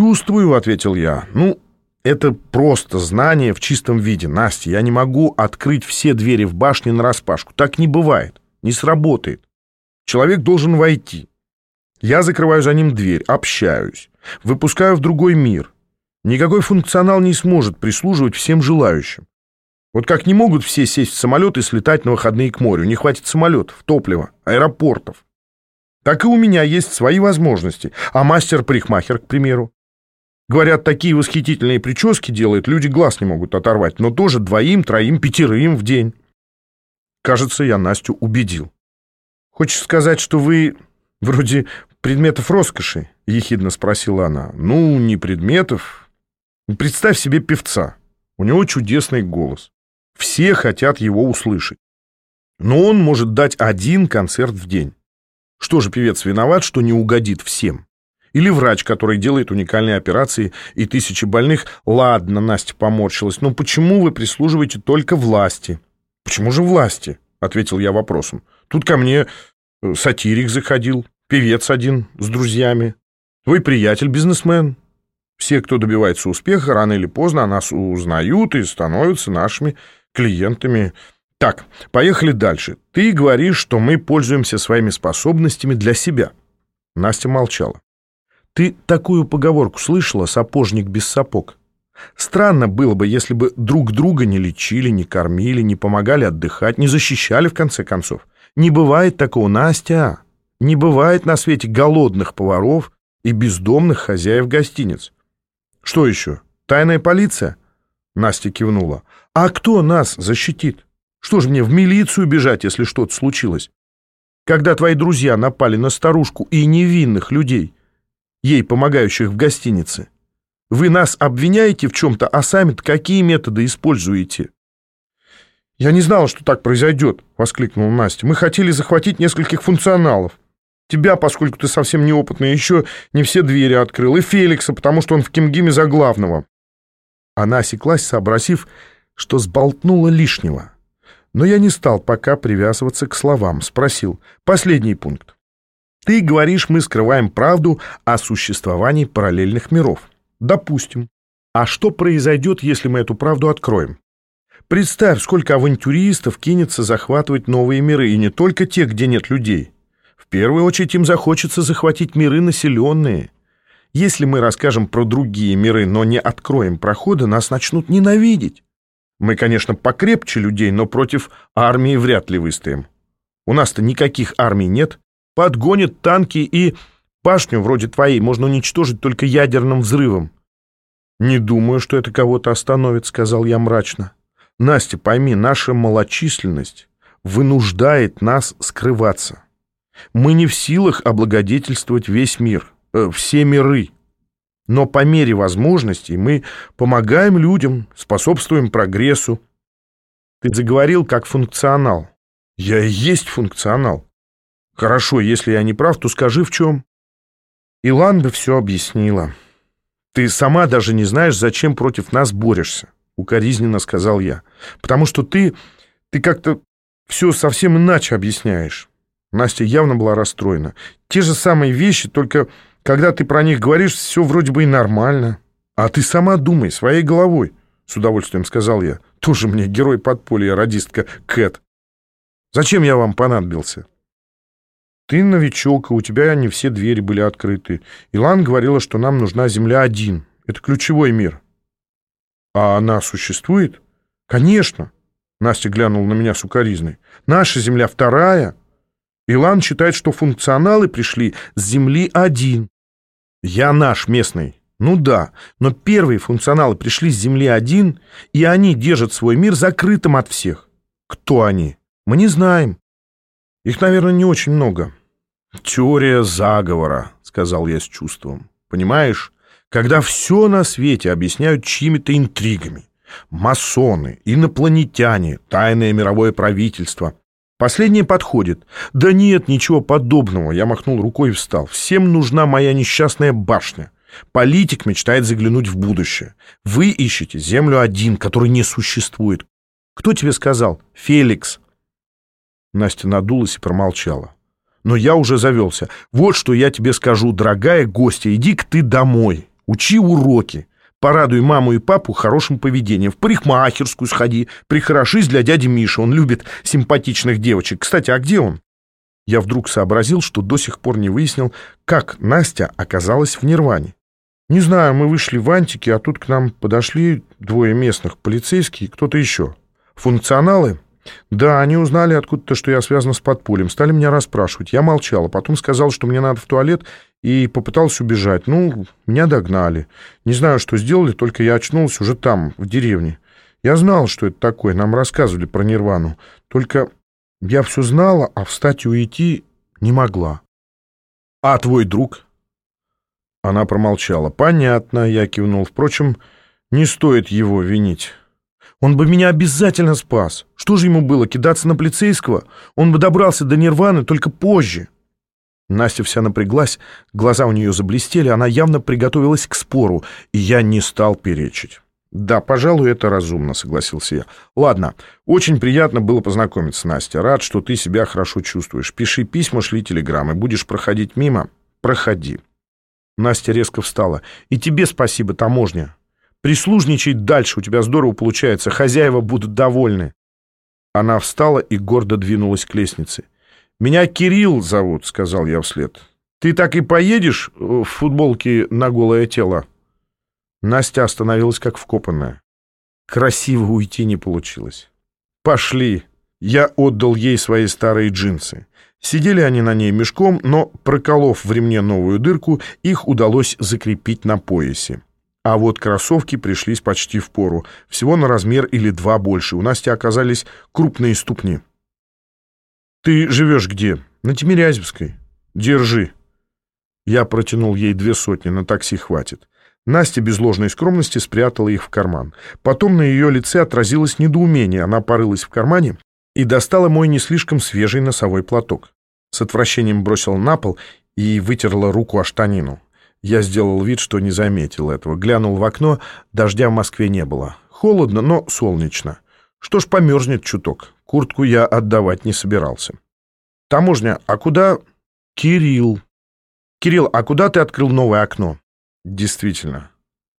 чувствую», — ответил я. «Ну, это просто знание в чистом виде. Настя, я не могу открыть все двери в башне нараспашку. Так не бывает. Не сработает. Человек должен войти. Я закрываю за ним дверь, общаюсь, выпускаю в другой мир. Никакой функционал не сможет прислуживать всем желающим. Вот как не могут все сесть в самолет и слетать на выходные к морю. Не хватит самолетов, топлива, аэропортов. Так и у меня есть свои возможности. А мастер-парикмахер, к примеру. Говорят, такие восхитительные прически делает, люди глаз не могут оторвать, но тоже двоим, троим, пятерым в день. Кажется, я Настю убедил. Хочешь сказать, что вы вроде предметов роскоши? Ехидно спросила она. Ну, не предметов. Представь себе певца. У него чудесный голос. Все хотят его услышать. Но он может дать один концерт в день. Что же певец виноват, что не угодит всем? Или врач, который делает уникальные операции и тысячи больных? Ладно, Настя поморщилась, но почему вы прислуживаете только власти? Почему же власти? Ответил я вопросом. Тут ко мне э, сатирик заходил, певец один с друзьями, твой приятель-бизнесмен. Все, кто добивается успеха, рано или поздно о нас узнают и становятся нашими клиентами. Так, поехали дальше. Ты говоришь, что мы пользуемся своими способностями для себя. Настя молчала. Ты такую поговорку слышала, сапожник без сапог? Странно было бы, если бы друг друга не лечили, не кормили, не помогали отдыхать, не защищали, в конце концов. Не бывает такого, Настя. Не бывает на свете голодных поваров и бездомных хозяев гостиниц. Что еще? Тайная полиция? Настя кивнула. А кто нас защитит? Что же мне, в милицию бежать, если что-то случилось? Когда твои друзья напали на старушку и невинных людей, ей помогающих в гостинице, вы нас обвиняете в чем-то, а сами-то какие методы используете? «Я не знала, что так произойдет», — воскликнула Настя. «Мы хотели захватить нескольких функционалов. Тебя, поскольку ты совсем неопытный, еще не все двери открыл, и Феликса, потому что он в Кимгиме за главного». Она осеклась, сообразив, что сболтнула лишнего. Но я не стал пока привязываться к словам. Спросил. Последний пункт. Ты говоришь, мы скрываем правду о существовании параллельных миров. Допустим. А что произойдет, если мы эту правду откроем? Представь, сколько авантюристов кинется захватывать новые миры, и не только те, где нет людей. В первую очередь им захочется захватить миры населенные. Если мы расскажем про другие миры, но не откроем проходы, нас начнут ненавидеть. Мы, конечно, покрепче людей, но против армии вряд ли выстоим. У нас-то никаких армий нет. Подгонят танки и Башню вроде твоей можно уничтожить только ядерным взрывом. «Не думаю, что это кого-то остановит», — сказал я мрачно. «Настя, пойми, наша малочисленность вынуждает нас скрываться. Мы не в силах облагодетельствовать весь мир, э, все миры. Но по мере возможностей мы помогаем людям, способствуем прогрессу. Ты заговорил как функционал. Я и есть функционал. Хорошо, если я не прав, то скажи в чем. Илан бы все объяснила. «Ты сама даже не знаешь, зачем против нас борешься», — укоризненно сказал я. «Потому что ты... ты как-то все совсем иначе объясняешь». Настя явно была расстроена. «Те же самые вещи, только когда ты про них говоришь, все вроде бы и нормально. А ты сама думай, своей головой», — с удовольствием сказал я. «Тоже мне герой подполья, радистка Кэт. Зачем я вам понадобился?» Ты новичок, и у тебя не все двери были открыты. Илан говорила, что нам нужна Земля один. Это ключевой мир. А она существует? Конечно. Настя глянула на меня с укоризной. Наша Земля вторая. Илан считает, что функционалы пришли с Земли один. Я наш местный. Ну да, но первые функционалы пришли с Земли один, и они держат свой мир закрытым от всех. Кто они? Мы не знаем. Их, наверное, не очень много. «Теория заговора», — сказал я с чувством. «Понимаешь, когда все на свете объясняют чьими-то интригами. Масоны, инопланетяне, тайное мировое правительство. Последнее подходит. Да нет, ничего подобного. Я махнул рукой и встал. Всем нужна моя несчастная башня. Политик мечтает заглянуть в будущее. Вы ищете Землю один, который не существует. Кто тебе сказал? Феликс. Настя надулась и промолчала. Но я уже завелся. Вот что я тебе скажу, дорогая гостья, иди-ка ты домой. Учи уроки. Порадуй маму и папу хорошим поведением. В парикмахерскую сходи. Прихорошись для дяди Миши. Он любит симпатичных девочек. Кстати, а где он? Я вдруг сообразил, что до сих пор не выяснил, как Настя оказалась в Нирване. Не знаю, мы вышли в Антике, а тут к нам подошли двое местных, полицейские кто-то еще. Функционалы? Да, они узнали откуда-то, что я связан с подпольем. Стали меня расспрашивать. Я молчал, а потом сказал, что мне надо в туалет, и попытался убежать. Ну, меня догнали. Не знаю, что сделали, только я очнулся уже там, в деревне. Я знал, что это такое, нам рассказывали про Нирвану. Только я все знала, а встать и уйти не могла. А твой друг? Она промолчала. Понятно, я кивнул. Впрочем, не стоит его винить. Он бы меня обязательно спас. Что же ему было, кидаться на полицейского? Он бы добрался до Нирваны только позже. Настя вся напряглась, глаза у нее заблестели, она явно приготовилась к спору, и я не стал перечить. «Да, пожалуй, это разумно», — согласился я. «Ладно, очень приятно было познакомиться, Настя. Рад, что ты себя хорошо чувствуешь. Пиши письма, шли телеграммы. Будешь проходить мимо? Проходи». Настя резко встала. «И тебе спасибо, таможня. Прислужничай дальше, у тебя здорово получается. Хозяева будут довольны». Она встала и гордо двинулась к лестнице. «Меня Кирилл зовут», — сказал я вслед. «Ты так и поедешь в футболке на голое тело?» Настя остановилась как вкопанная. Красиво уйти не получилось. «Пошли!» Я отдал ей свои старые джинсы. Сидели они на ней мешком, но, проколов в ремне новую дырку, их удалось закрепить на поясе. А вот кроссовки пришлись почти в пору, всего на размер или два больше. У Насти оказались крупные ступни. «Ты живешь где?» «На Тимирязевской». «Держи». Я протянул ей две сотни, на такси хватит. Настя без ложной скромности спрятала их в карман. Потом на ее лице отразилось недоумение. Она порылась в кармане и достала мой не слишком свежий носовой платок. С отвращением бросила на пол и вытерла руку о штанину. Я сделал вид, что не заметил этого. Глянул в окно, дождя в Москве не было. Холодно, но солнечно. Что ж, померзнет чуток. Куртку я отдавать не собирался. «Таможня, а куда...» «Кирилл». «Кирилл, а куда ты открыл новое окно?» «Действительно.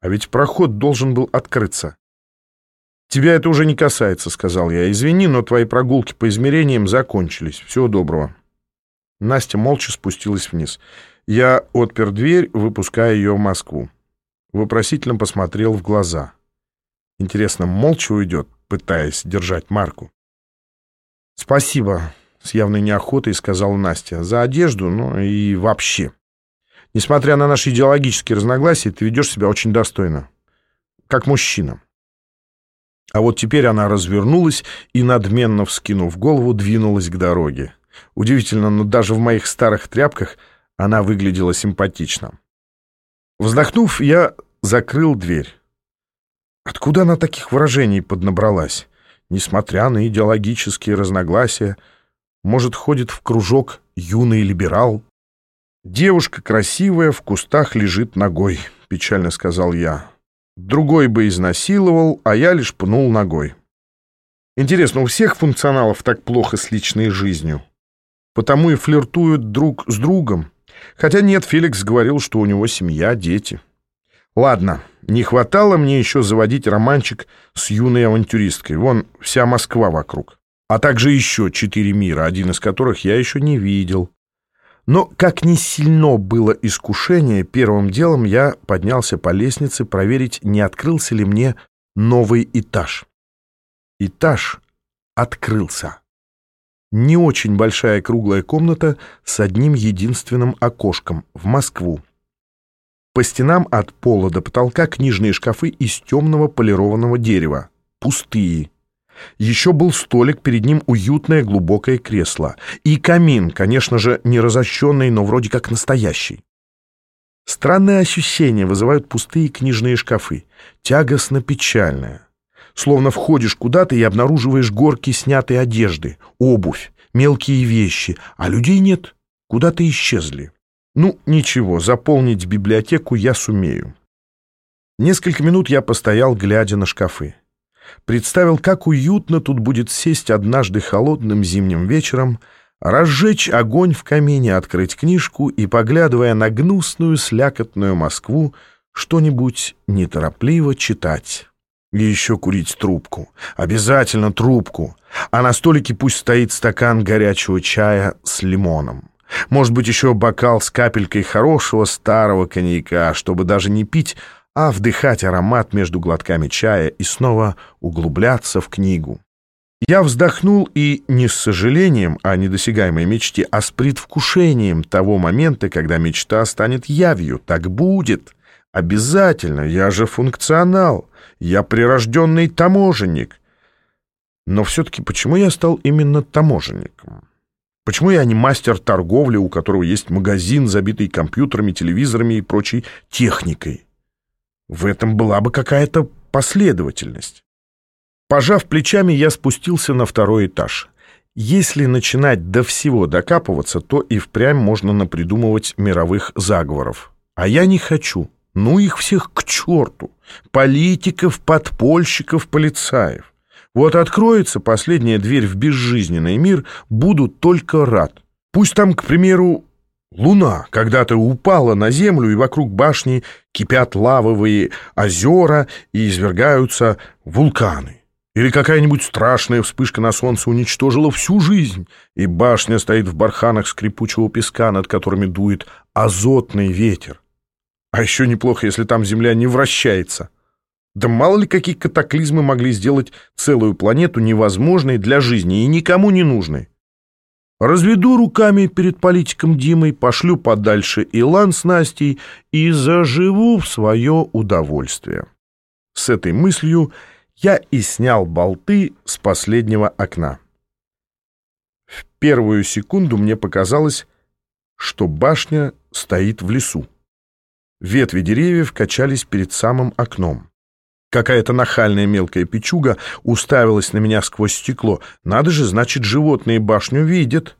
А ведь проход должен был открыться». «Тебя это уже не касается», — сказал я. «Извини, но твои прогулки по измерениям закончились. Всего доброго». Настя молча спустилась вниз. Я отпер дверь, выпуская ее в Москву. Вопросительно посмотрел в глаза. Интересно, молча уйдет, пытаясь держать марку? «Спасибо», — с явной неохотой сказала Настя, — «за одежду, ну и вообще. Несмотря на наши идеологические разногласия, ты ведешь себя очень достойно, как мужчина». А вот теперь она развернулась и, надменно вскинув голову, двинулась к дороге. Удивительно, но даже в моих старых тряпках она выглядела симпатично. Вздохнув, я закрыл дверь. Откуда она таких выражений поднабралась? несмотря на идеологические разногласия, может, ходит в кружок юный либерал. «Девушка красивая, в кустах лежит ногой», — печально сказал я. Другой бы изнасиловал, а я лишь пнул ногой. Интересно, у всех функционалов так плохо с личной жизнью? Потому и флиртуют друг с другом. Хотя нет, Феликс говорил, что у него семья, дети. Ладно, не хватало мне еще заводить романчик с юной авантюристкой. Вон вся Москва вокруг. А также еще четыре мира, один из которых я еще не видел. Но как не сильно было искушение, первым делом я поднялся по лестнице проверить, не открылся ли мне новый этаж. Этаж открылся. Не очень большая круглая комната с одним единственным окошком в Москву. По стенам от пола до потолка книжные шкафы из темного полированного дерева. Пустые. Еще был столик, перед ним уютное глубокое кресло. И камин, конечно же, не разощенный, но вроде как настоящий. Странное ощущение вызывают пустые книжные шкафы. Тягостно-печальное. Словно входишь куда-то и обнаруживаешь горки снятой одежды, обувь, мелкие вещи, а людей нет, куда-то исчезли. Ну, ничего, заполнить библиотеку я сумею. Несколько минут я постоял, глядя на шкафы. Представил, как уютно тут будет сесть однажды холодным зимним вечером, разжечь огонь в камине, открыть книжку и, поглядывая на гнусную слякотную Москву, что-нибудь неторопливо читать. И еще курить трубку. Обязательно трубку. А на столике пусть стоит стакан горячего чая с лимоном. Может быть, еще бокал с капелькой хорошего старого коньяка, чтобы даже не пить, а вдыхать аромат между глотками чая и снова углубляться в книгу. Я вздохнул и не с сожалением о недосягаемой мечте, а с предвкушением того момента, когда мечта станет явью. Так будет. Обязательно. Я же функционал. Я прирожденный таможенник. Но все-таки почему я стал именно таможенником? Почему я не мастер торговли, у которого есть магазин, забитый компьютерами, телевизорами и прочей техникой? В этом была бы какая-то последовательность. Пожав плечами, я спустился на второй этаж. Если начинать до всего докапываться, то и впрямь можно напридумывать мировых заговоров. А я не хочу. Ну их всех к черту. Политиков, подпольщиков, полицаев. Вот откроется последняя дверь в безжизненный мир, буду только рад. Пусть там, к примеру, луна когда-то упала на землю, и вокруг башни кипят лавовые озера и извергаются вулканы. Или какая-нибудь страшная вспышка на солнце уничтожила всю жизнь, и башня стоит в барханах скрипучего песка, над которыми дует азотный ветер. А еще неплохо, если там Земля не вращается. Да мало ли какие катаклизмы могли сделать целую планету невозможной для жизни и никому не нужной. Разведу руками перед политиком Димой, пошлю подальше Илан с Настей и заживу в свое удовольствие. С этой мыслью я и снял болты с последнего окна. В первую секунду мне показалось, что башня стоит в лесу. Ветви деревьев качались перед самым окном. Какая-то нахальная мелкая печуга уставилась на меня сквозь стекло. Надо же, значит, животные башню видят.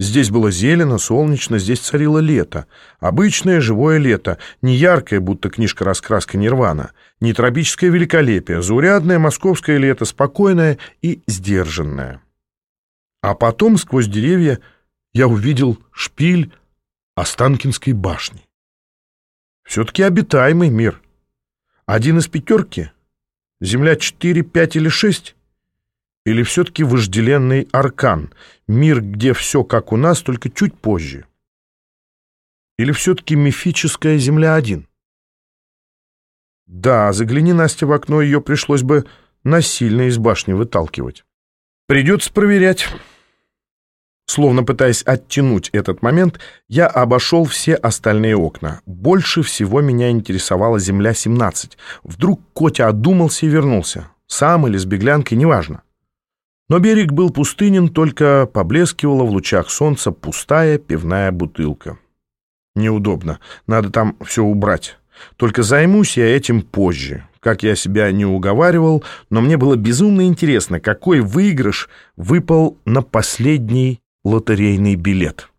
Здесь было зелено, солнечно, здесь царило лето. Обычное живое лето, не яркое, будто книжка-раскраска Нирвана, не тропическое великолепие, заурядное московское лето, спокойное и сдержанное. А потом сквозь деревья я увидел шпиль Останкинской башни. Все-таки обитаемый мир. Один из пятерки? Земля четыре, пять или шесть? Или все-таки вожделенный аркан, мир, где все как у нас, только чуть позже? Или все-таки мифическая Земля-1? Да, загляни, Настя, в окно, ее пришлось бы насильно из башни выталкивать. Придется проверять. Словно пытаясь оттянуть этот момент, я обошел все остальные окна. Больше всего меня интересовала Земля-17. Вдруг Котя одумался и вернулся. Сам или с беглянкой, неважно. Но берег был пустынен, только поблескивала в лучах солнца пустая пивная бутылка. Неудобно, надо там все убрать. Только займусь я этим позже. Как я себя не уговаривал, но мне было безумно интересно, какой выигрыш выпал на последний лотерейный билет.